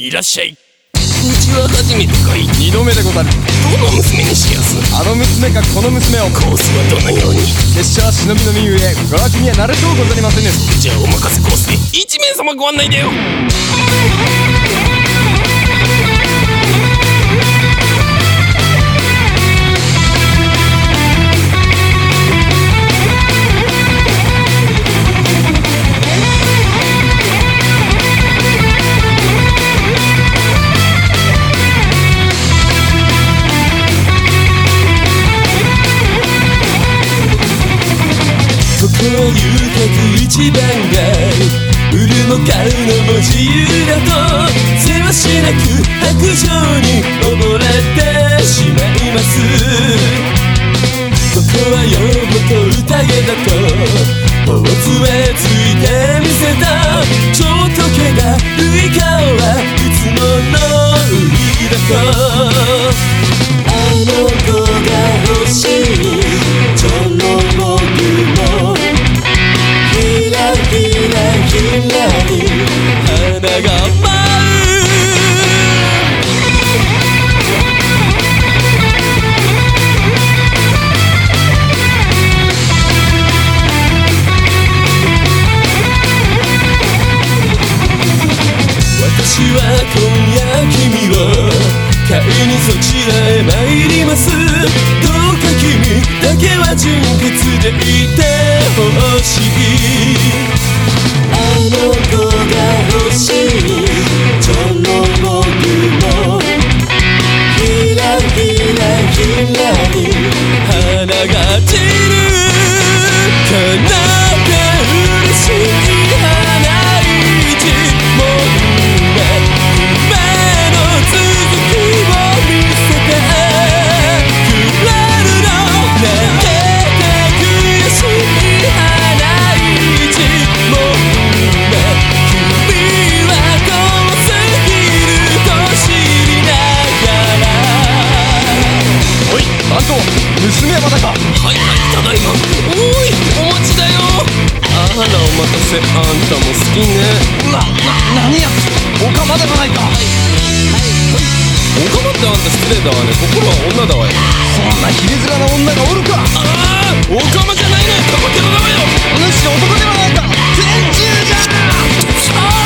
いらっしゃい。うちは初めてかい。二度目でござる。どの娘にしやすあの娘かこの娘を。コースはどのように？拙者は忍びの身ゆえご楽には慣れとうござりませぬじゃあお任せコースで一名様ご案内だよここを行けく一番街売るも買うのも自由だとせわしなく白状に溺れてしまいます。ここはよもと宴だと大杖ついてみせた。ちょっと気がるい顔はいつもの海だと。そちらへ参ります。どうか君だけは純らお待たせあんたも好きね。な、な、何や。つおかまではないか。おかまってあんた失礼だわね。心は女だわよ。そんなひれ面な女がおるか。ああおかまじゃないのよカマケロだわよ。お主男ではないか。全中じゃ。あれ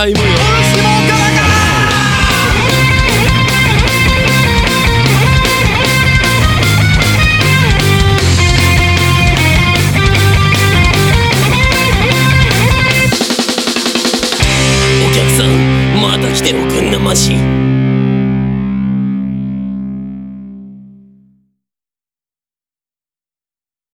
さいもよ。からお客さんまた来ておくんなマし